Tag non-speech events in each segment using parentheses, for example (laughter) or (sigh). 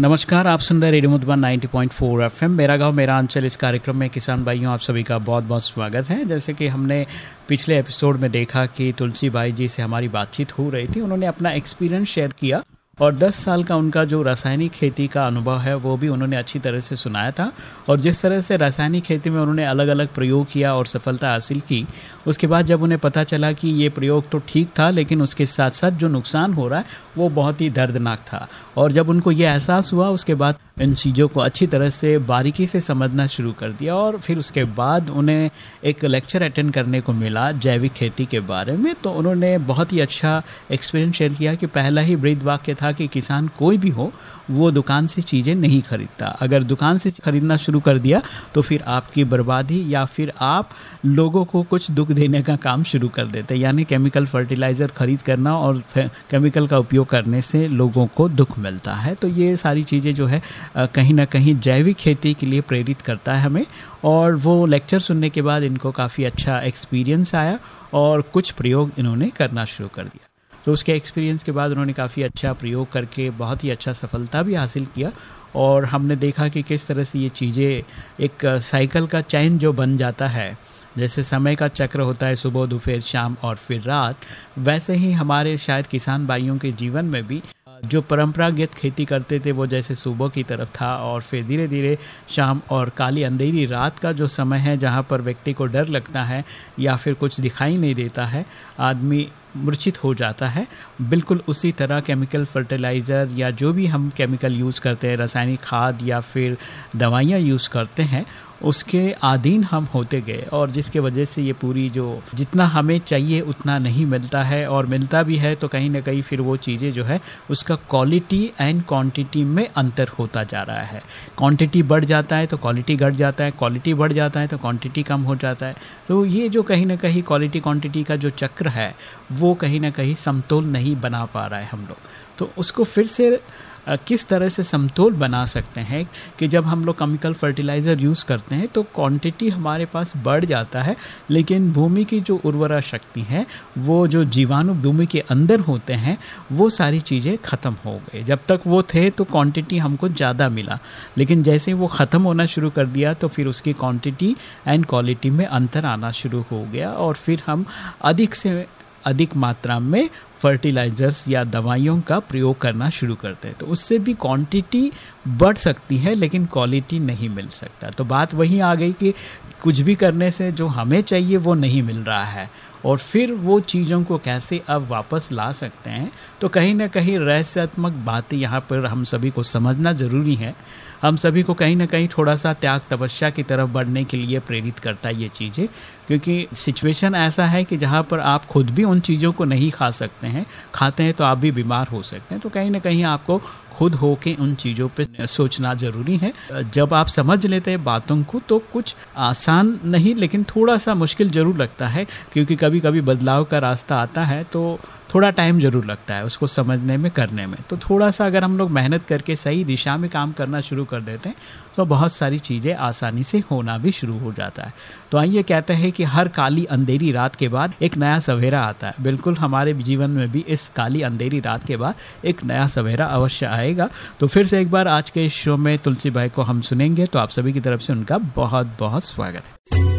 नमस्कार, आप सुन रहे रेडियो मधुबन 90.4 एफएम, मेरा गाँव, मेरा अंचल। इस कार्यक्रम में किसान भाइयों, आप सभी का बहुत बहुत स्वागत है। जैसे कि हमने पिछले एपिसोड में देखा कि तुलसी भाई जी से हमारी बातचीत हो रही थी, उन्होंने अपना एक्सपीरियंस शेयर किया। और 10 साल का उनका जो रासायनिक खेती का अनुभव है, वो भी उन्होंने अच्छी तरह से सुनाया था। और जिस तरह से रासायनिक खेती में उन्होंने अलग अलग प्रयोग किया और सफलता हासिल की, उसके बाद जब उन्हें पता चला कि ये प्रयोग तो ठीक था, लेकिन उसके साथ साथ जो नुकसान हो रहा है, वो बहुत ही दर्दनाक था। और जब उनको ये एहसास हुआ, उसके बाद इन चीज़ों को अच्छी तरह से, बारीकी से समझना शुरू कर दिया और फिर उसके बाद उन्हें एक लेक्चर अटेंड करने को मिला जैविक खेती के बारे में। तो उन्होंने बहुत ही अच्छा एक्सपीरियंस शेयर किया कि पहला ही वृद्ध वाक्य था कि किसान कोई भी हो वो दुकान से चीज़ें नहीं खरीदता। अगर दुकान से खरीदना शुरू कर दिया तो फिर आपकी बर्बादी या फिर आप लोगों को कुछ दुख देने का काम शुरू कर देते। यानी केमिकल फर्टिलाइज़र खरीद करना और केमिकल का उपयोग करने से लोगों को दुख मिलता है। तो ये सारी चीज़ें जो है कहीं ना कहीं जैविक खेती के लिए प्रेरित करता है हमें। और वो लेक्चर सुनने के बाद इनको काफ़ी अच्छा एक्सपीरियंस आया और कुछ प्रयोग इन्होंने करना शुरू कर दिया। तो उसके एक्सपीरियंस के बाद उन्होंने काफ़ी अच्छा प्रयोग करके बहुत ही अच्छा सफलता भी हासिल किया और हमने देखा कि किस तरह से ये चीज़ें एक साइकिल का चैन जो बन जाता है, जैसे समय का चक्र होता है, सुबह, दोपहर, शाम और फिर रात, वैसे ही हमारे शायद किसान भाइयों के जीवन में भी, जो परंपरागत खेती करते थे, वो जैसे सुबह की तरफ़ था और फिर धीरे धीरे शाम और काली अंधेरी रात का जो समय है, जहाँ पर व्यक्ति को डर लगता है या फिर कुछ दिखाई नहीं देता है, आदमी मूर्छित हो जाता है। बिल्कुल उसी तरह केमिकल फर्टिलाइज़र या जो भी हम केमिकल यूज़ करते हैं, रासायनिक खाद या फिर दवाइयाँ यूज़ करते हैं उसके आधीन हम होते गए और जिसके वजह से ये पूरी जो जितना हमें चाहिए उतना नहीं मिलता है और मिलता भी है तो कहीं ना कहीं फिर वो चीज़ें जो है उसका क्वालिटी एंड क्वांटिटी में अंतर होता जा रहा है। क्वांटिटी बढ़ जाता है तो क्वालिटी घट जाता है क्वालिटी बढ़ जाता है तो क्वांटिटी कम हो जाता है। तो ये जो कहीं ना कहीं क्वालिटी क्वांटिटी का जो चक्र है, वो कहीं ना कहीं समतोल नहीं बना पा रहा है हम लोग। तो उसको फिर से किस तरह से समतोल बना सकते हैं कि जब हम लोग केमिकल फर्टिलाइज़र यूज़ करते हैं तो क्वांटिटी हमारे पास बढ़ जाता है, लेकिन भूमि की जो उर्वरा शक्ति है, वो जो जीवाणु भूमि के अंदर होते हैं, वो सारी चीज़ें ख़त्म हो गए जब तक वो थे तो क्वांटिटी हमको ज़्यादा मिला। लेकिन जैसे वो ख़त्म होना शुरू कर दिया तो फिर उसकी क्वांटिटी एंड क्वालिटी में अंतर आना शुरू हो गया, और फिर हम अधिक से अधिक मात्रा में फर्टिलाइजर्स या दवाइयों का प्रयोग करना शुरू करते हैं। तो उससे भी क्वांटिटी बढ़ सकती है, लेकिन क्वालिटी नहीं मिल सकता। तो बात वही आ गई कि कुछ भी करने से जो हमें चाहिए वो नहीं मिल रहा है। और फिर वो चीज़ों को कैसे अब वापस ला सकते हैं तो कहीं ना कहीं रहस्यात्मक बातें यहाँ पर हम सभी को समझना ज़रूरी है। हम सभी को कहीं ना कहीं थोड़ा सा त्याग तपस्या की तरफ़ बढ़ने के लिए प्रेरित करता है ये चीज़ें, क्योंकि सिचुएशन ऐसा है कि जहाँ पर आप खुद भी उन चीज़ों को नहीं खा सकते हैं, खाते हैं तो आप भी बीमार हो सकते हैं तो कहीं ना कहीं आपको खुद हो के उन चीज़ों पे सोचना ज़रूरी है। जब आप समझ लेते हैं बातों को तो कुछ आसान नहीं, लेकिन थोड़ा सा मुश्किल ज़रूर लगता है, क्योंकि कभी कभी बदलाव का रास्ता आता है तो थोड़ा टाइम ज़रूर लगता है उसको समझने में, करने में। तो थोड़ा सा अगर हम लोग मेहनत करके सही दिशा में काम करना शुरू कर देते हैं तो बहुत सारी चीज़ें आसानी से होना भी शुरू हो जाता है। तो आइए कहते हैं कि हर काली अंधेरी रात के बाद एक नया सवेरा आता है। बिल्कुल हमारे जीवन में भी इस काली अंधेरी रात के बाद एक नया सवेरा अवश्य आएगा। तो फिर से एक बार आज के शो में तुलसी भाई को हम सुनेंगे तो आप सभी की तरफ़ से उनका बहुत बहुत स्वागत है।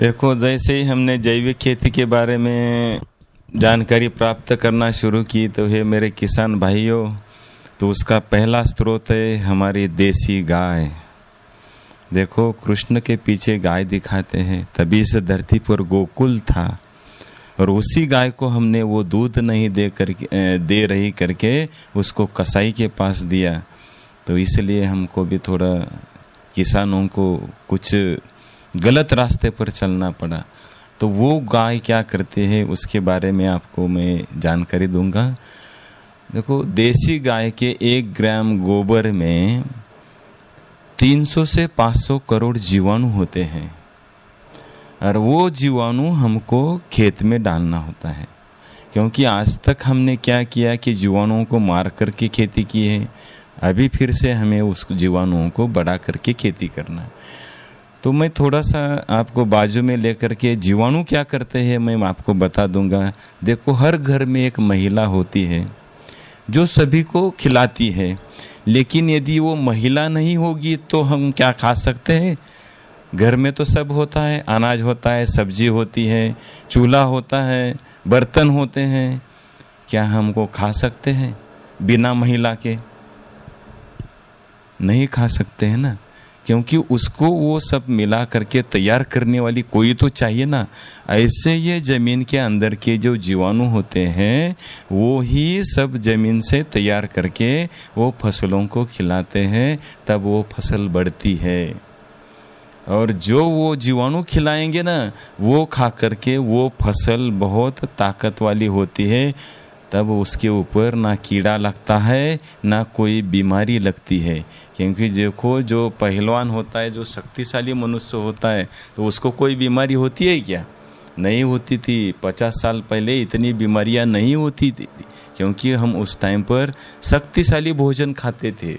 देखो, जैसे ही हमने जैविक खेती के बारे में जानकारी प्राप्त करना शुरू की तो हे मेरे किसान भाइयों तो उसका पहला स्रोत है हमारी देसी गाय। देखो, कृष्ण के पीछे गाय दिखाते हैं, तभी से धरती पर गोकुल था, और उसी गाय को हमने वो दूध नहीं दे करके दे रही करके उसको कसाई के पास दिया। तो इसलिए हमको भी थोड़ा किसानों को कुछ गलत रास्ते पर चलना पड़ा। तो वो गाय क्या करते हैं, उसके बारे में आपको मैं जानकारी दूँगा। देखो, देसी गाय के एक ग्राम गोबर में 300 से 500 करोड़ जीवाणु होते हैं। और वो जीवाणु हमको खेत में डालना होता है। क्योंकि आज तक हमने क्या किया कि जीवाणुओं को मार करके खेती की है, अभी फिर से हमें उस जीवाणुओं को बढ़ा करके खेती करना है। तो मैं थोड़ा सा आपको बाजू में लेकर के, जीवाणु क्या करते हैं, मैं आपको बता दूँगा। देखो, हर घर में एक महिला होती है, जो सभी को खिलाती है। लेकिन यदि वो महिला नहीं होगी तो हम क्या खा सकते हैं? घर में तो सब होता है, अनाज होता है, सब्ज़ी होती है, चूल्हा होता है, बर्तन होते हैं। क्या हमको खा सकते हैं? बिना महिला के? नहीं खा सकते हैं ना? क्योंकि उसको वो सब मिला करके तैयार करने वाली कोई तो चाहिए ना। ऐसे ये ज़मीन के अंदर के जो जीवाणु होते हैं, वो ही सब ज़मीन से तैयार करके वो फ़सलों को खिलाते हैं, तब वो फ़सल बढ़ती है। और जो वो जीवाणु खिलाएँगे ना, वो खा करके वो फ़सल बहुत ताकत वाली होती है। तब उसके ऊपर ना कीड़ा लगता है, ना कोई बीमारी लगती है। क्योंकि देखो, जो पहलवान होता है, जो शक्तिशाली मनुष्य होता है तो उसको कोई बीमारी होती है क्या? नहीं होती थी। पचास साल पहले इतनी बीमारियाँ नहीं होती थी, क्योंकि हम उस टाइम पर शक्तिशाली भोजन खाते थे।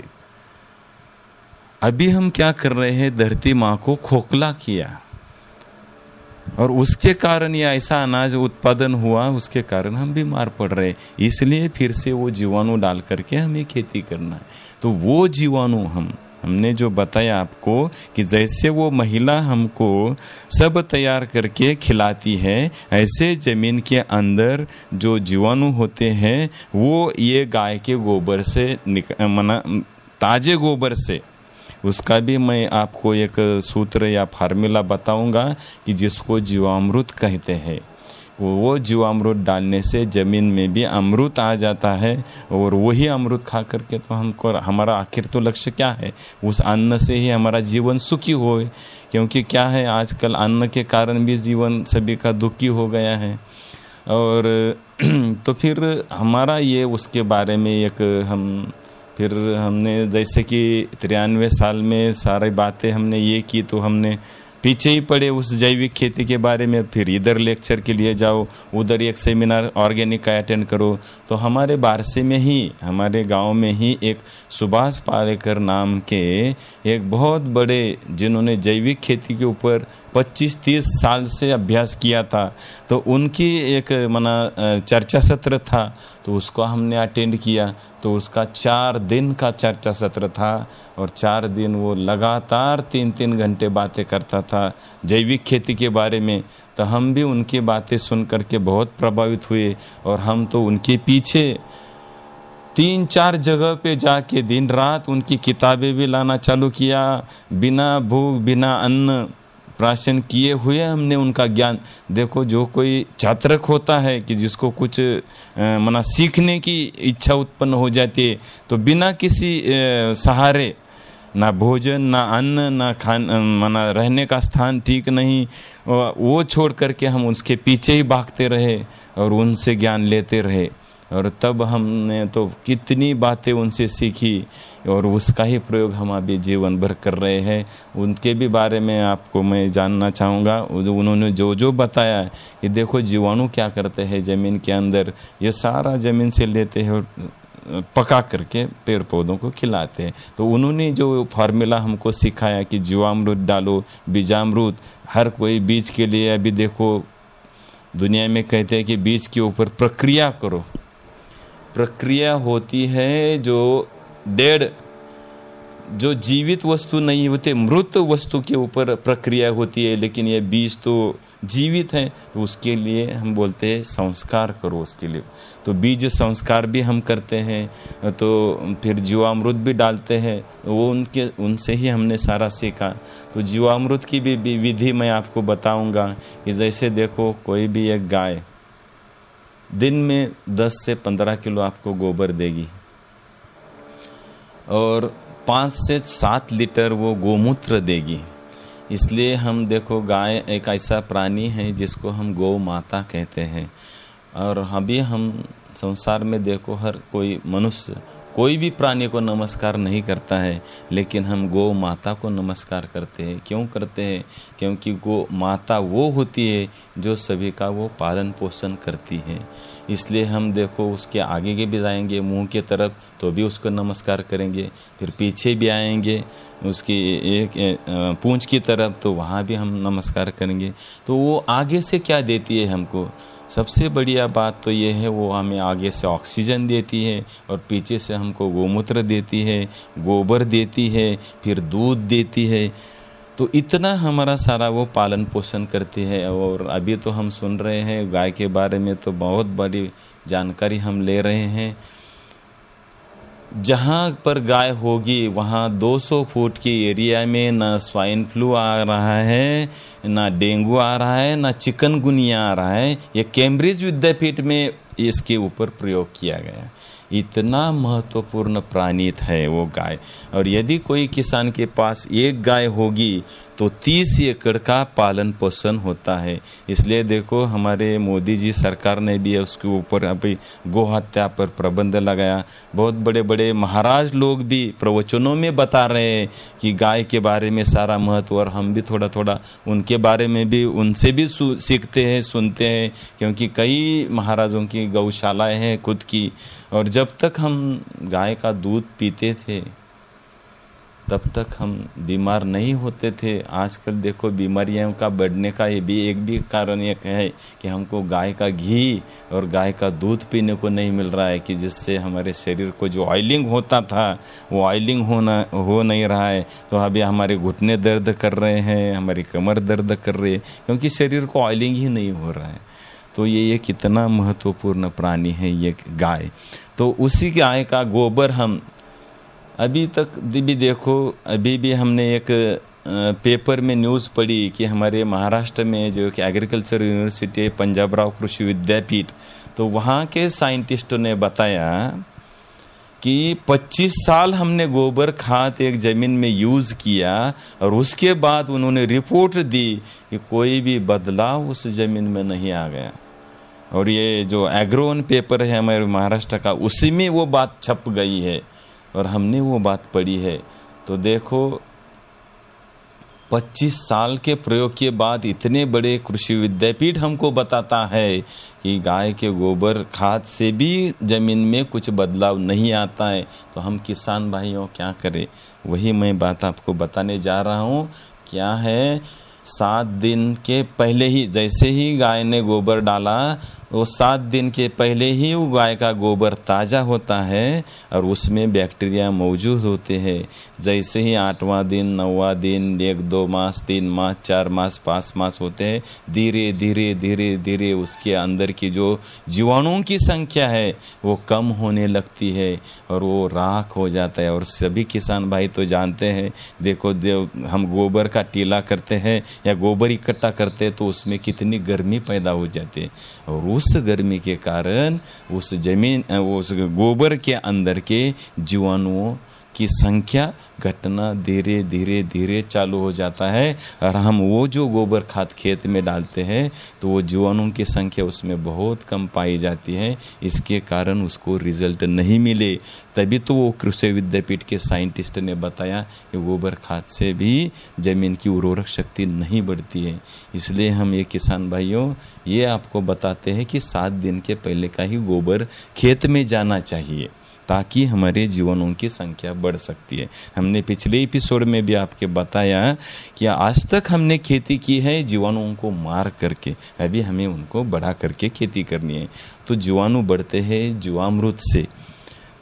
अभी हम क्या कर रहे हैं? धरती माँ को खोखला किया। और उसके कारण ये ऐसा अनाज उत्पादन हुआ, उसके कारण हम बीमार पड़ रहे इसलिए फिर से वो जीवाणु डाल करके हमें खेती करना है। तो वो जीवाणु हम, हमने जो बताया आपको कि जैसे वो महिला हमको सब तैयार करके खिलाती है, ऐसे ज़मीन के अंदर जो जीवाणु होते हैं, वो ये गाय के गोबर से निक मना ताजे गोबर से उसका भी मैं आपको एक सूत्र या फार्मूला बताऊँगा कि जिसको जीवामृत कहते हैं। वो जीवामृत डालने से ज़मीन में भी अमृत आ जाता है और वही अमृत खा करके तो हमको, हमारा आखिर तो लक्ष्य क्या है? उस अन्न से ही हमारा जीवन सुखी हो। क्योंकि क्या है, आजकल अन्न के कारण भी जीवन सभी का दुखी हो गया है। और (clears throat) तो फिर हमारा ये, उसके बारे में एक हम फिर हमने जैसे कि तिरानवे साल में सारी बातें हमने ये की तो हमने पीछे ही पड़े उस जैविक खेती के बारे में। फिर इधर लेक्चर के लिए जाओ, उधर एक सेमिनार ऑर्गेनिक का अटेंड करो। तो हमारे बारसे में ही, हमारे गाँव में ही एक सुभाष पालेकर नाम के एक बहुत बड़े, जिन्होंने जैविक खेती के ऊपर 25-30 साल से अभ्यास किया था तो उनकी एक, मना चर्चा सत्र था तो उसको हमने अटेंड किया तो उसका चार दिन का चर्चा सत्र था, और चार दिन वो लगातार तीन तीन घंटे बातें करता था, जैविक खेती के बारे में। तो हम भी उनकी बातें सुन करके बहुत प्रभावित हुए, और हम तो उनके पीछे तीन चार जगह पे जाके दिन रात उनकी किताबें भी लाना चालू किया, बिना भूख बिना अन्न प्राशन किए हुए हमने उनका ज्ञान। देखो, जो कोई छात्रक होता है कि जिसको कुछ मना सीखने की इच्छा उत्पन्न हो जाती है तो बिना किसी सहारे, ना भोजन, ना अन्न, ना खान मना रहने का स्थान ठीक नहीं वो छोड़ करके हम उसके पीछे ही भागते रहे और उनसे ज्ञान लेते रहे। और तब हमने तो कितनी बातें उनसे सीखी। और उसका ही प्रयोग हम अभी जीवन भर कर रहे हैं। उनके भी बारे में आपको मैं जानना चाहूँगा। उन्होंने जो जो बताया कि देखो जीवाणु क्या करते हैं ज़मीन के अंदर। ये सारा ज़मीन से लेते हैं और पका करके पेड़ पौधों को खिलाते हैं। तो उन्होंने जो फार्मूला हमको सिखाया कि जीवामृत डालो, बीजामृत, हर कोई बीज के लिए अभी देखो, दुनिया में कहते हैं कि बीज के ऊपर प्रक्रिया करो। प्रक्रिया होती है जो डेढ़, जो जीवित वस्तु नहीं होते, मृत वस्तु के ऊपर प्रक्रिया होती है, लेकिन ये बीज तो जीवित है तो उसके लिए हम बोलते हैं संस्कार करो उसके लिए। तो बीज संस्कार भी हम करते हैं तो फिर जीवामृत भी डालते हैं, वो उनके, उनसे ही हमने सारा सीखा। तो जीवामृत की भी विधि मैं आपको बताऊँगा कि जैसे देखो, कोई भी एक गाय दिन में 10 से 15 किलो आपको गोबर देगी। और पाँच से सात लीटर वो गोमूत्र देगी। इसलिए हम देखो गाय एक ऐसा प्राणी है जिसको हम गौ माता कहते हैं। और अभी हम संसार में देखो हर कोई मनुष्य कोई भी प्राणी को नमस्कार नहीं करता है, लेकिन हम गौ माता को नमस्कार करते हैं। क्यों करते हैं? क्योंकि गौ माता वो होती है जो सभी का वो पालन पोषण करती है। इसलिए हम देखो उसके आगे के भी जाएँगे, मुँह के तरफ़ तो भी उसको नमस्कार करेंगे, फिर पीछे भी आएँगे, उसकी एक पूंछ की तरफ़ तो वहाँ भी हम नमस्कार करेंगे। तो वो आगे से क्या देती है हमको? सबसे बढ़िया बात तो ये है, वो हमें आगे से ऑक्सीजन देती है और पीछे से हमको गोमूत्र देती है, गोबर देती है, फिर दूध देती है। तो इतना हमारा सारा वो पालन पोषण करती है और अभी तो हम सुन रहे हैं, गाय के बारे में तो बहुत बड़ी जानकारी हम ले रहे हैं। जहाँ पर गाय होगी, वहाँ 200 फुट के एरिया में ना स्वाइन फ्लू आ रहा है, ना डेंगू आ रहा है, ना चिकनगुनिया आ रहा है। ये कैम्ब्रिज विद्यापीठ में इसके ऊपर प्रयोग किया गया। इतना महत्वपूर्ण प्राणित है वो गाय। और यदि कोई किसान के पास एक गाय होगी तो तीस एकड़ का पालन पोषण होता है। इसलिए देखो, हमारे मोदी जी सरकार ने भी उसके ऊपर अभी गो हत्या पर प्रबंध लगाया। बहुत बड़े बड़े महाराज लोग भी प्रवचनों में बता रहे हैं कि गाय के बारे में सारा महत्व, और हम भी थोड़ा थोड़ा उनके बारे में भी, उनसे भी सीखते हैं, सुनते हैं, क्योंकि कई महाराजों की गौशालाएँ हैं खुद की। और जब तक हम गाय का दूध पीते थे, तब तक हम बीमार नहीं होते थे। आजकल देखो बीमारियों का बढ़ने का ये भी एक भी कारण ये है कि हमको गाय का घी और गाय का दूध पीने को नहीं मिल रहा है कि जिससे हमारे शरीर को जो ऑयलिंग होता था, वो ऑयलिंग होना, हो नहीं रहा है। तो अभी हमारे घुटने दर्द कर रहे हैं, हमारी कमर दर्द कर रही है, क्योंकि शरीर को ऑयलिंग ही नहीं हो रहा है। तो ये ये कितना महत्वपूर्ण प्राणी है ये गाय। तो उसी गाय का गोबर हम अभी तक भी देखो, अभी भी हमने एक पेपर में न्यूज़ पढ़ी कि हमारे महाराष्ट्र में जो कि एग्रीकल्चर यूनिवर्सिटी, पंजाब राव कृषि विद्यापीठ तो वहाँ के साइंटिस्टों ने बताया कि 25 साल हमने गोबर खाद एक ज़मीन में यूज़ किया और उसके बाद उन्होंने रिपोर्ट दी कि कोई भी बदलाव उस ज़मीन में नहीं आ गया। और ये जो एग्रोन पेपर है हमारे महाराष्ट्र का, उसी में वो बात छप गई है और हमने वो बात पढ़ी है। तो देखो 25 साल के प्रयोग के बाद इतने बड़े कृषि विद्यापीठ हमको बताता है कि गाय के गोबर खाद से भी ज़मीन में कुछ बदलाव नहीं आता है। तो हम किसान भाइयों, क्या करें? वही मैं बात आपको बताने जा रहा हूँ। क्या है? सात दिन के पहले ही, जैसे ही गाय ने गोबर डाला वो सात दिन के पहले ही वो गाय का गोबर ताज़ा होता है और उसमें बैक्टीरिया मौजूद होते हैं। जैसे ही आठवां दिन, नौवा दिन, एक, दो मास, तीन मास, चार मास, पाँच मास होते हैं, धीरे धीरे धीरे धीरे उसके अंदर की जो जीवाणुओं की संख्या है, वो कम होने लगती है और वो राख हो जाता है। और सभी किसान भाई तो जानते हैं, देखो, देव, हम गोबर का टीला करते हैं या गोबर इकट्ठा करते हैं तो उसमें कितनी गर्मी पैदा हो जाती है। और उस गर्मी के कारण उस ज़मीन उस गोबर के अंदर के जीवाणुओं की संख्या घटना धीरे धीरे धीरे चालू हो जाता है और हम वो जो गोबर खाद खेत में डालते हैं तो वो जीवाणुओं की संख्या उसमें बहुत कम पाई जाती है। इसके कारण उसको रिज़ल्ट नहीं मिले। तभी तो वो कृषि विद्यापीठ के साइंटिस्ट ने बताया कि गोबर खाद से भी ज़मीन की उर्वरक शक्ति नहीं बढ़ती है। इसलिए हम ये किसान भाइयों, ये आपको बताते हैं कि सात दिन के पहले का ही गोबर खेत में जाना चाहिए। ताकि हमारे जीवनों की संख्या बढ़ सकती है। हमने पिछले एपिसोड में भी आपके बताया कि आज तक हमने खेती की है जीवाणुओं को मार करके। अभी हमें उनको बढ़ा करके खेती करनी है। तो जीवाणु बढ़ते हैं जीवामृत से।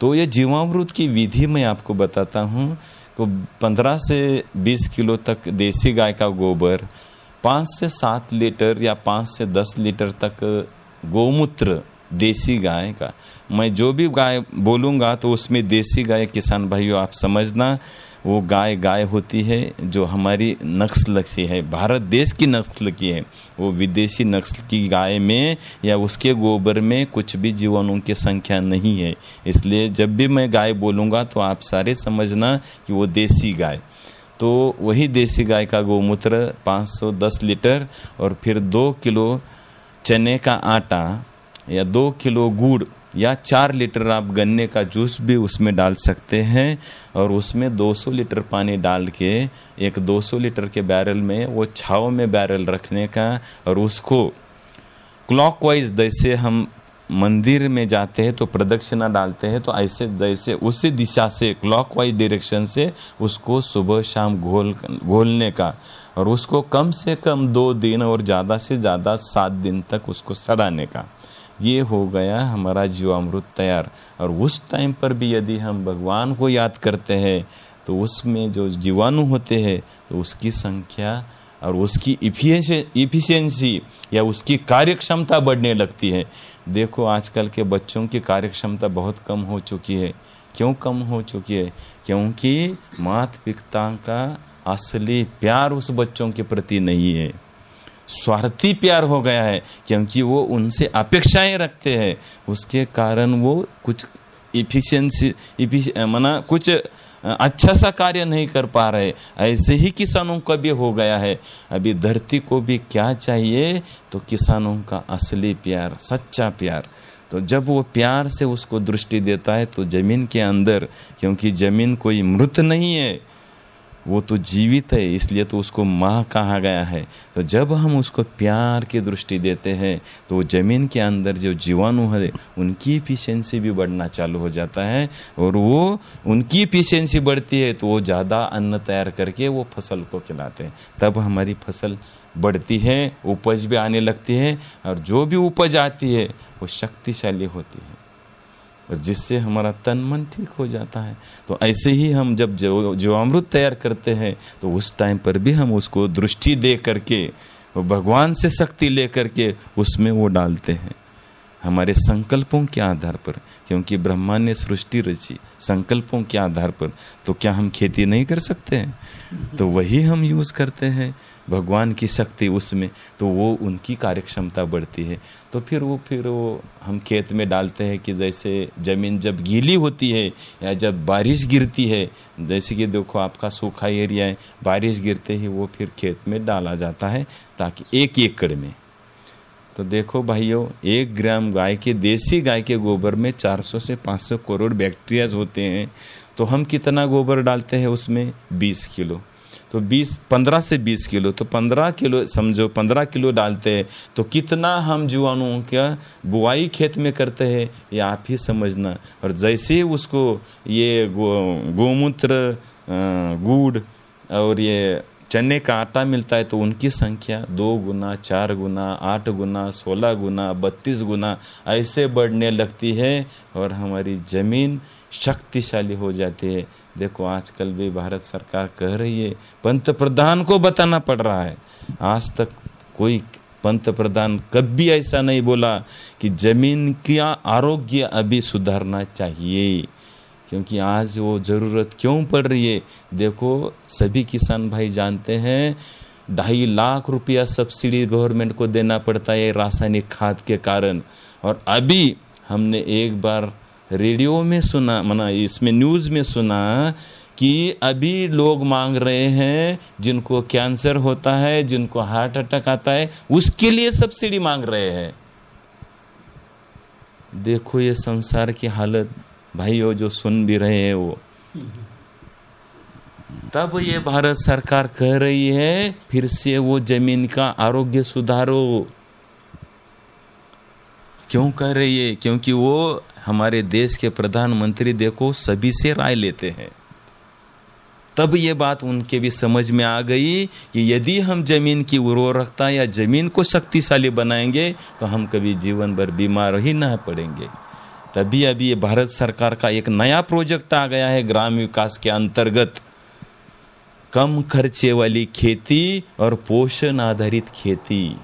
तो ये जीवामृत की विधि मैं आपको बताता हूँ तो पंद्रह से बीस किलो तक देसी गाय का गोबर, पाँच से सात लीटर या पाँच से दस लीटर तक गोमूत्र देसी गाय का मैं जो भी गाय बोलूँगा तो उसमें देसी गाय, किसान भाइयों, आप समझना, वो गाय गाय होती है, जो हमारी नस्ल की है। भारत देश की नस्ल की है। वो विदेशी नस्ल की गाय में या उसके गोबर में कुछ भी जीवाणुओं की संख्या नहीं है। इसलिए जब भी मैं गाय बोलूँगा तो आप सारे समझना कि वो देसी गाय। तो वही देसी गाय का गोमूत्र 510 लीटर और फिर दो किलो चने का आटा या दो किलो गुड़ या चार लीटर आप गन्ने का जूस भी उसमें डाल सकते हैं और उसमें 200 लीटर पानी डाल के, एक 200 लीटर के बैरल में, वो छाव में बैरल रखने का और उसको क्लॉकवाइज जैसे हम मंदिर में जाते हैं तो प्रदक्षिणा डालते हैं तो ऐसे जैसे उसी दिशा से क्लॉकवाइज डायरेक्शन से उसको सुबह शाम घोल, घोलने का और उसको कम से कम दो दिन और ज़्यादा से ज़्यादा सात दिन तक उसको सड़ाने का। ये हो गया हमारा जीवामृत तैयार। और उस टाइम पर भी यदि हम भगवान को याद करते हैं तो उसमें जो जीवाणु होते हैं तो उसकी संख्या और उसकी इफिशियंसी या उसकी कार्यक्षमता बढ़ने लगती है। देखो, आजकल के बच्चों की कार्यक्षमता बहुत कम हो चुकी है। क्यों कम हो चुकी है? क्योंकि मात पिता का असली प्यार उस बच्चों के प्रति नहीं है। स्वार्थी प्यार हो गया है, क्योंकि वो उनसे अपेक्षाएँ रखते हैं। उसके कारण वो कुछ इफिशियंसी मना कुछ अच्छा सा कार्य नहीं कर पा रहे। ऐसे ही किसानों का भी हो गया है। अभी धरती को भी क्या चाहिए? तो किसानों का असली प्यार, सच्चा प्यार। तो जब वो प्यार से उसको दृष्टि देता है तो ज़मीन के अंदर, क्योंकि ज़मीन कोई मृत नहीं है। वो तो जीवित है, इसलिए तो उसको माँ कहा गया है। तो जब हम उसको प्यार की दृष्टि देते हैं तो ज़मीन के अंदर जो जीवाणु है, उनकी इफिशियंसी भी बढ़ना चालू हो जाता है और वो उनकी इफिशियंसी बढ़ती है तो वो ज़्यादा अन्न तैयार करके वो फ़सल को खिलाते हैं। तब हमारी फ़सल बढ़ती है, उपज भी आने लगती है और जो भी उपज आती है, वो शक्तिशाली होती है। और जिससे हमारा तन मन ठीक हो जाता है। तो ऐसे ही हम जब जो जो अमृत तैयार करते हैं तो उस टाइम पर भी हम उसको दृष्टि दे करके भगवान से शक्ति ले करके उसमें वो डालते हैं। हमारे संकल्पों के आधार पर, क्योंकि ब्रह्मा ने सृष्टि रची संकल्पों के आधार पर तो क्या हम खेती नहीं कर सकते? हैं तो वही हम यूज़ करते हैं। भगवान की शक्ति उसमें तो वो उनकी कार्यक्षमता बढ़ती है। तो फिर वो फिर वो हम खेत में डालते हैं कि जैसे ज़मीन जब गीली होती है या जब बारिश गिरती है, जैसे कि देखो आपका सूखा एरिया है, बारिश गिरते ही वो फिर खेत में डाला जाता है ताकि एक एकड़ में। तो देखो भाइयों, एक ग्राम गाय के, देसी गाय के गोबर में 400 से 500 करोड़ बैक्टीरियाज होते हैं। तो हम कितना गोबर डालते हैं उसमें? 20 किलो। तो 20 15 से 20 किलो तो 15 किलो, समझो 15 किलो डालते हैं तो कितना हम जीवाणुओं का बुआई खेत में करते हैं, ये आप ही समझना। और जैसे ही उसको ये गोमूत्र गुड़ और ये चने का आटा मिलता है तो उनकी संख्या दो गुना, चार गुना, आठ गुना, सोलह गुना, बत्तीस गुना, ऐसे बढ़ने लगती है और हमारी ज़मीन शक्तिशाली हो जाती है। देखो, आजकल भी भारत सरकार कह रही है पंत प्रधान को बताना पड़ रहा है। आज तक कोई पंत प्रधान कभी ऐसा नहीं बोला कि ज़मीन का आरोग्य अभी सुधारना चाहिए, क्योंकि आज वो ज़रूरत क्यों पड़ रही है? देखो, सभी किसान भाई जानते हैं, ढाई लाख रुपया सब्सिडी गवर्नमेंट को देना पड़ता है रासायनिक खाद के कारण। और अभी हमने एक बार रेडियो में सुना, मना, इसमें न्यूज़ में सुना कि अभी लोग मांग रहे हैं, जिनको कैंसर होता है, जिनको हार्ट अटैक आता है, उसके लिए सब्सिडी मांग रहे हैं। देखो ये संसार की हालत वो जो सुन भी रहे हैं वो। तब ये भारत सरकार कह रही है, फिर से वो ज़मीन का आरोग्य सुधारो। क्यों कह रही है? क्योंकि वो हमारे देश के प्रधानमंत्री देखो सभी से राय लेते हैं। तब ये बात उनके भी समझ में आ गई कि यदि हम ज़मीन की उर्वरकता या ज़मीन को शक्तिशाली बनाएँगे तो हम कभी जीवन भर बीमार ही ना पड़ेंगे। तभी अभी ये भारत सरकार का एक नया प्रोजेक्ट आ गया है ग्राम विकास के अंतर्गत। कम खर्चे वाली खेती और पोषण आधारित खेती।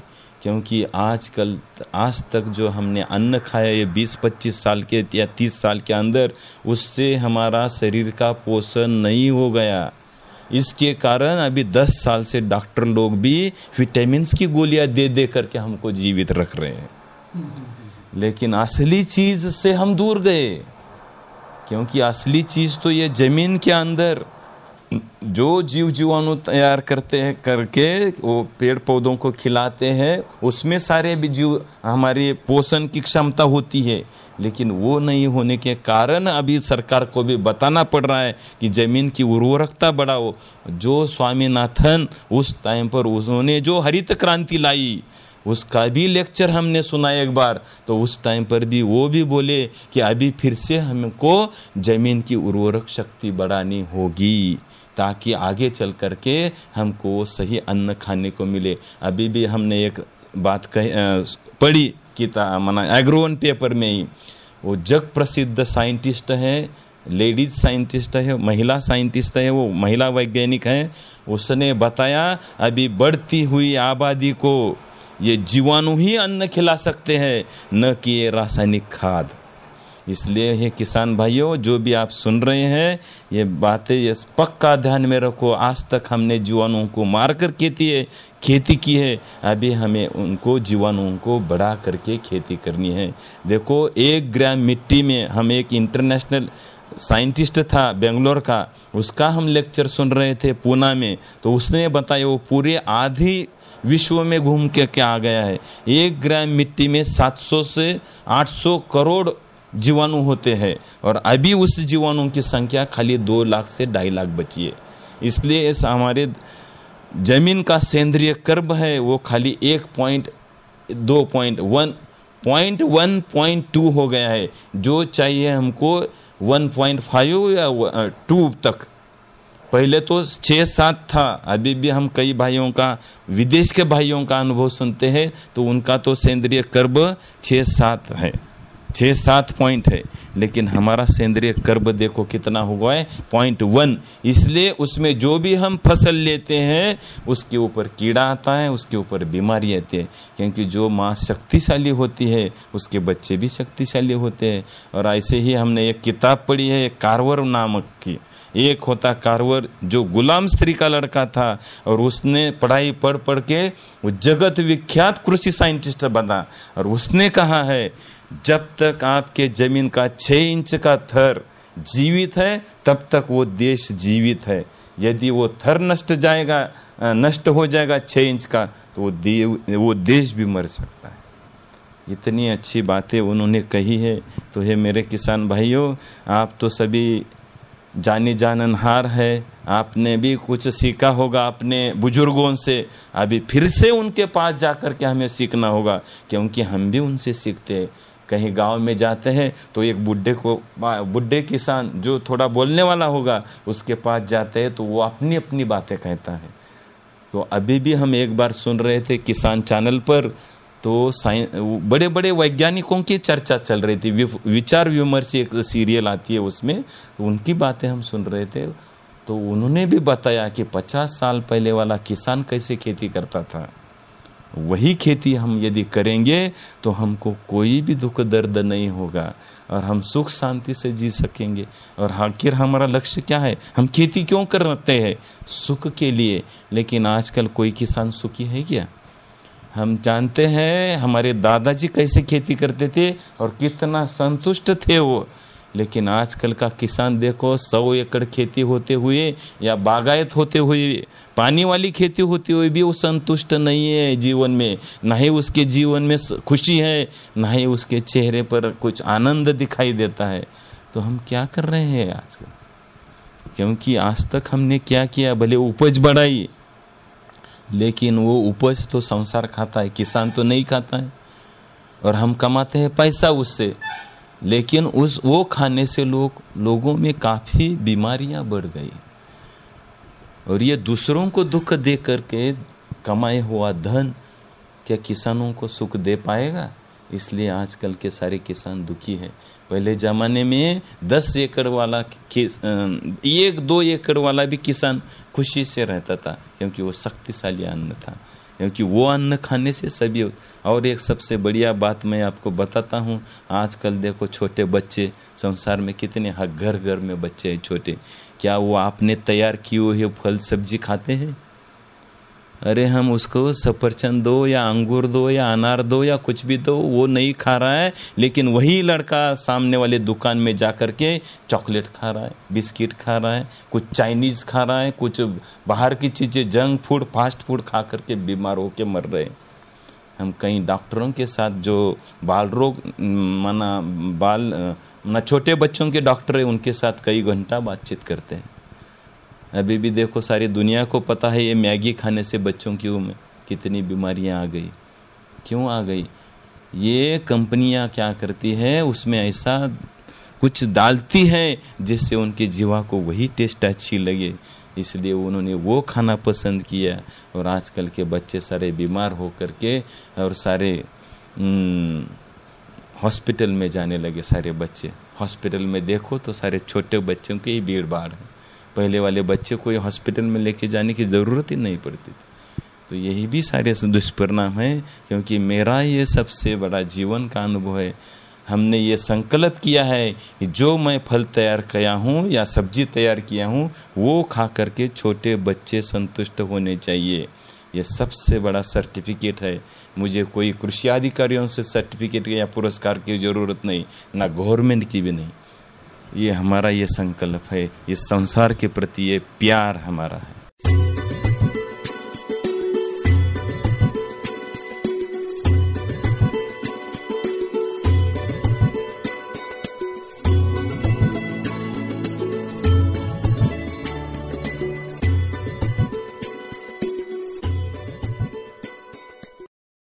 क्योंकि आजकल, आज तक जो हमने अन्न खाया ये 20-25 साल के या 30 साल के अंदर, उससे हमारा शरीर का पोषण नहीं हो गया। इसके कारण अभी 10 साल से डॉक्टर लोग भी विटामिन की गोलियाँ दे दे करके हमको जीवित रख रहे हैं। लेकिन असली चीज़ से हम दूर गए। क्योंकि असली चीज़ तो ये ज़मीन के अंदर। जो जीव जीवाणु तैयार करते हैं, करके वो पेड़ पौधों को खिलाते हैं, उसमें सारे भी जीव, हमारी पोषण की क्षमता होती है। लेकिन वो नहीं होने के कारण अभी सरकार को भी बताना पड़ रहा है कि ज़मीन की उर्वरकता बढ़ाओ। जो स्वामीनाथन उस टाइम पर उन्होंने जो हरित क्रांति लाई, उसका भी लेक्चर हमने सुना एक बार। तो उस टाइम पर भी वो भी बोले कि अभी फिर से हमको ज़मीन की उर्वरक शक्ति बढ़ानी होगी। ताकि आगे चल करके हमको सही अन्न खाने को मिले। अभी भी हमने एक बात कह पढ़ी किताब मना एग्रोवन पेपर में ही, वो जग प्रसिद्ध साइंटिस्ट है, लेडीज़ साइंटिस्ट है, महिला साइंटिस्ट है, वो महिला वैज्ञानिक है, उसने बताया, अभी बढ़ती हुई आबादी को ये जीवाणु ही अन्न खिला सकते हैं, न कि ये रासायनिक खाद। इसलिए ये किसान भाइयों, जो भी आप सुन रहे हैं, ये बातें, ये पक्का ध्यान में रखो। आज तक हमने जीवाणुओं को मार कर खेती है, खेती की है। अभी हमें उनको, जीवाणुओं को बढ़ा करके खेती करनी है। देखो, एक ग्राम मिट्टी में हम एक इंटरनेशनल साइंटिस्ट था, बेंगलोर का, उसका हम लेक्चर सुन रहे थे पूना में। तो उसने बताया, वो पूरे आधी विश्व में घूम के क्या आ गया है। एक ग्राम मिट्टी में 700 से 800 करोड़ जीवाणु होते हैं और अभी उस जीवाणु की संख्या खाली दो लाख से ढाई लाख बची है। इसलिए इस हमारे ज़मीन का सेंद्रीय कर्ब है, वो खाली एक पॉइंट, दो point one point one point two हो गया है, जो चाहिए हमको वन पॉइंट फाइव या टू तक। पहले तो छः सात था, अभी भी हम कई भाइयों का, विदेश के भाइयों का अनुभव सुनते हैं तो उनका तो सेंद्रीय कर्ब छः सात है। छः सात पॉइंट है। लेकिन हमारा सेंद्रीय कर्ब देखो कितना हुआ है? पॉइंट वन इसलिए उसमें जो भी हम फ़सल लेते हैं, उसके ऊपर कीड़ा आता है, उसके ऊपर बीमारी आती है। क्योंकि जो माँ शक्तिशाली होती है, उसके बच्चे भी शक्तिशाली होते हैं। और ऐसे ही हमने एक किताब पढ़ी है कारवर नामक की। एक होता कारवर जो गुलाम स्त्री का लड़का था, और उसने पढ़ाई पढ़ पढ़ के वो जगत विख्यात कृषि साइंटिस्ट बना। और उसने कहा है जब तक आपके ज़मीन का छः इंच का थर जीवित है तब तक वो देश जीवित है। यदि वो थर नष्ट जाएगा नष्ट हो जाएगा छः इंच का तो वो दे, वो देश भी मर सकता है। इतनी अच्छी बातें उन्होंने कही है। तो हे मेरे किसान भाइयों आप तो सभी जानी जाननहार है। आपने भी कुछ सीखा होगा अपने बुज़ुर्गों से। अभी फिर से उनके पास जाकर के हमें सीखना होगा क्योंकि हम भी उनसे सीखते हैं। कहीं गाँव में जाते हैं तो एक बुढ़े को बुढ़े किसान जो थोड़ा बोलने वाला होगा, उसके पास जाते हैं तो वो अपनी अपनी बातें कहता है। तो अभी भी हम एक बार सुन रहे थे किसान चैनल पर तो साइंस बड़े बड़े वैज्ञानिकों की चर्चा चल रही थी विचार विमर्श एक सीरियल आती है उसमें तो उनकी बातें हम सुन रहे थे। तो उन्होंने भी बताया कि पचास साल पहले वाला किसान कैसे खेती करता था। वही खेती हम यदि करेंगे तो हमको कोई भी दुख दर्द नहीं होगा और हम सुख शांति से जी सकेंगे। और आखिर हमारा लक्ष्य क्या है? हम खेती क्यों करते हैं? सुख के लिए। लेकिन आजकल कोई किसान सुखी है क्या? हम जानते हैं, हमारे दादाजी कैसे खेती करते थे और कितना संतुष्ट थे वो। लेकिन आजकल का किसान देखो, सौ एकड़ खेती होते हुए या बागायत होते हुए, पानी वाली खेती होती हुई भी वो संतुष्ट नहीं है जीवन में। ना ही उसके जीवन में खुशी है, ना ही उसके चेहरे पर कुछ आनंद दिखाई देता है। तो हम क्या कर रहे हैं आजकल? क्योंकि आज तक हमने क्या किया? भले उपज बढ़ाई, लेकिन वो उपज तो संसार खाता है, किसान तो नहीं खाता है। और हम कमाते हैं पैसा उससे। लेकिन उस, वो खाने से लोग, लोगों में काफ़ी बीमारियाँ बढ़ गई। और ये दूसरों को दुख दे करके कमाए हुआ धन क्या किसानों को सुख दे पाएगा? इसलिए आजकल के सारे किसान दुखी है। पहले ज़माने में दस एकड़ वाला एक, दो एकड़ वाला भी किसान खुशी से रहता था, क्योंकि वो शक्तिशाली अन्न था। क्योंकि वो अन्न खाने से सभी और एक सबसे बढ़िया बात मैं आपको बताता हूँ, आजकल देखो छोटे बच्चे, संसार में कितने घर घर में बच्चे हैं छोटे। क्या वो आपने तैयार किए हुए फल सब्ज़ी खाते हैं? अरे हम उसको सफरचंद दो या अंगूर दो या अनार दो या कुछ भी दो, वो नहीं खा रहा है, लेकिन वही लड़का सामने वाले दुकान में जा कर के चॉकलेट खा रहा है, बिस्किट खा रहा है, कुछ चाइनीज़ खा रहा है, कुछ बाहर की चीज़ें, जंक फ़ूड, फास्ट फ़ूड खा करके बीमार होके मर रहे हैं। हम कई डॉक्टरों के साथ जो बाल रोग, माना बाल ना छोटे बच्चों के डॉक्टर है, उनके साथ कई घंटा बातचीत करते हैं। अभी भी देखो, सारी दुनिया को पता है ये मैगी खाने से बच्चों की उम्र कितनी बीमारियाँ आ गई। क्यों आ गई? ये कंपनियाँ क्या करती है, उसमें ऐसा कुछ डालती है जिससे उनके जीवा को वही टेस्ट अच्छी लगे। इसलिए उन्होंने वो खाना पसंद किया और आजकल के बच्चे सारे बीमार हो करके और सारे हॉस्पिटल में जाने लगे सारे बच्चे। हॉस्पिटल में देखो तो सारे छोटे बच्चों की ही भीड़ भाड़ है। पहले वाले बच्चे को हॉस्पिटल में लेके जाने की ज़रूरत ही नहीं पड़ती थी। तो यही भी सारे दुष्परिणाम है, क्योंकि मेरा ये सबसे बड़ा जीवन का अनुभव है। हमने ये संकल्प किया है कि जो मैं फल तैयार किया हूँ या सब्ज़ी तैयार किया हूँ, वो खा करके छोटे बच्चे संतुष्ट होने चाहिए। ये सबसे बड़ा सर्टिफिकेट है। मुझे कोई कृषि अधिकारियों से सर्टिफिकेट या पुरस्कार की ज़रूरत नहीं, ना गवर्नमेंट की भी नहीं। ये हमारा ये संकल्प है, इस संसार के प्रति ये प्यार हमारा है।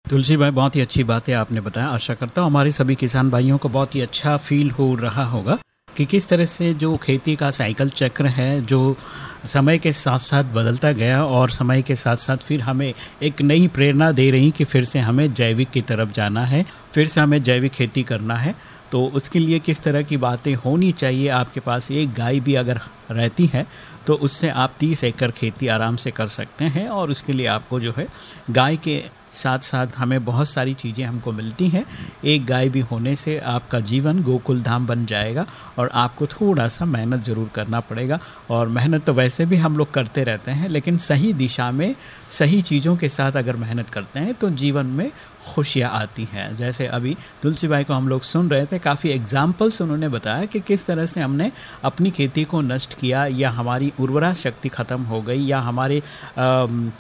तुलसी भाई बहुत ही अच्छी बात है आपने बताया। आशा करता हूँ हमारे सभी किसान भाइयों को बहुत ही अच्छा फील हो रहा होगा। कि किस तरह से जो खेती का साइकिल चक्र है, जो समय के साथ साथ बदलता गया और समय के साथ साथ फिर हमें एक नई प्रेरणा दे रही कि फिर से हमें जैविक की तरफ़ जाना है, फिर से हमें जैविक खेती करना है। तो उसके लिए किस तरह की बातें होनी चाहिए? आपके पास एक गाय भी अगर रहती है तो उससे आप तीस एकड़ खेती आराम से कर सकते हैं और उसके लिए आपको जो है गाय के साथ साथ हमें बहुत सारी चीज़ें हमको मिलती हैं। एक गाय भी होने से आपका जीवन गोकुल धाम बन जाएगा और आपको थोड़ा सा मेहनत ज़रूर करना पड़ेगा। और मेहनत तो वैसे भी हम लोग करते रहते हैं, लेकिन सही दिशा में सही चीज़ों के साथ अगर मेहनत करते हैं तो जीवन में खुशियाँ आती हैं। जैसे अभी तुलसी भाई को हम लोग सुन रहे थे, काफ़ी एग्जाम्पल्स उन्होंने बताया कि किस तरह से हमने अपनी खेती को नष्ट किया, या हमारी उर्वरा शक्ति ख़त्म हो गई, या हमारे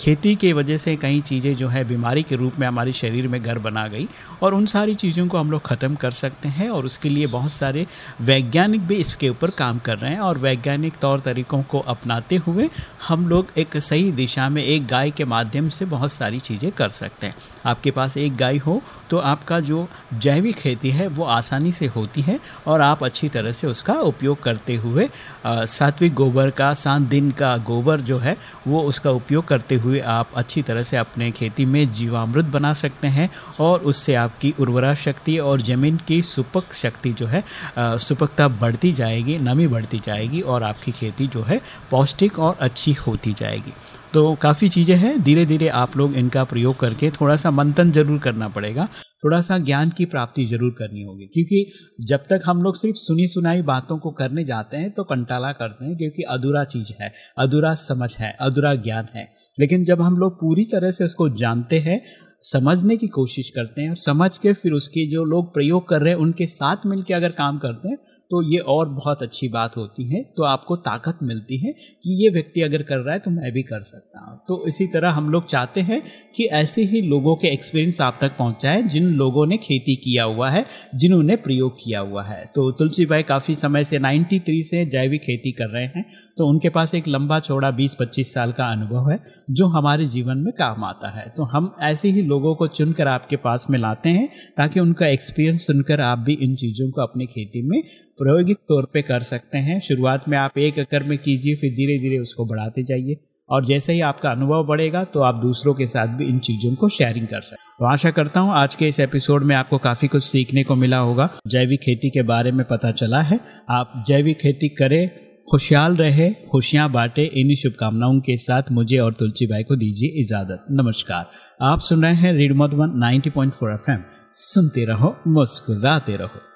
खेती के वजह से कई चीज़ें जो है बीमारी के रूप में हमारे शरीर में घर बना गई, और उन सारी चीज़ों को हम लोग ख़त्म कर सकते हैं, और उसके लिए बहुत सारे वैज्ञानिक भी इसके ऊपर काम कर रहे हैं, और वैज्ञानिक तौर तरीक़ों को अपनाते हुए हम लोग एक सही दिशा में एक गाय के माध्यम से बहुत सारी चीज़ें कर सकते हैं। आपके पास एक गाय हो तो आपका जो जैविक खेती है, वो आसानी से होती है और आप अच्छी तरह से उसका उपयोग करते हुए सात्विक गोबर का, सात दिन का गोबर जो है, वो उसका उपयोग करते हुए आप अच्छी तरह से अपने खेती में जीवामृत बना सकते हैं और उससे आपकी उर्वरा शक्ति और ज़मीन की सुपक शक्ति जो है सुपकता बढ़ती जाएगी, नमी बढ़ती जाएगी और आपकी खेती जो है, पौष्टिक और अच्छी होती जाएगी। तो काफ़ी चीज़ें हैं। धीरे धीरे आप लोग इनका प्रयोग करके थोड़ा सा मंथन ज़रूर करना पड़ेगा। थोड़ा सा ज्ञान की प्राप्ति ज़रूर करनी होगी। क्योंकि जब तक हम लोग सिर्फ़ सुनी सुनाई बातों को करने जाते हैं तो कंटाला करते हैं, क्योंकि अधूरा चीज़ है, अधूरा समझ है, अधूरा ज्ञान है। लेकिन जब हम लोग पूरी तरह से उसको जानते हैं, समझने की कोशिश करते हैं, और समझ के फिर उसके जो लोग प्रयोग कर रहे हैं, उनके साथ मिलकर अगर काम करते हैं तो ये और बहुत अच्छी बात होती है तो आपको ताकत मिलती है कि ये व्यक्ति अगर कर रहा है तो मैं भी कर सकता हूँ। तो इसी तरह हम लोग चाहते हैं कि ऐसे ही लोगों के एक्सपीरियंस आप तक पहुँचाएँ जिन लोगों ने खेती किया हुआ है, जिन्होंने प्रयोग किया हुआ है। तो तुलसी भाई काफ़ी समय से 93 से जैविक खेती कर रहे हैं तो उनके पास एक लंबा चौड़ा 20-25 साल का अनुभव है, जो हमारे जीवन में काम आता है। तो हम ऐसे ही लोगों को चुनकर आपके पास में लाते हैं, ताकि उनका एक्सपीरियंस सुनकर आप भी इन चीज़ों को अपनी खेती में प्रायोगिक तौर पे कर सकते हैं। शुरुआत में आप एक एकड़ में कीजिए, फिर धीरे धीरे उसको बढ़ाते जाइए। और जैसे ही आपका अनुभव बढ़ेगा तो आप दूसरों के साथ भी इन चीज़ों को शेयरिंग कर सकते तो आशा करता हूँ, आज के इस एपिसोड में आपको काफ़ी कुछ सीखने को मिला होगा। जैविक खेती के बारे में पता चला है। आप जैविक खेती करें खुशहाल रहे, खुशियाँ बांटे, इन्हीं शुभकामनाओं के साथ मुझे और तुलसी भाई को दीजिए इजाज़त। नमस्कार। आप सुन रहे हैं रेडियो मधुबन 90.4 एफएम। सुनते रहो, मुस्कुराते रहो।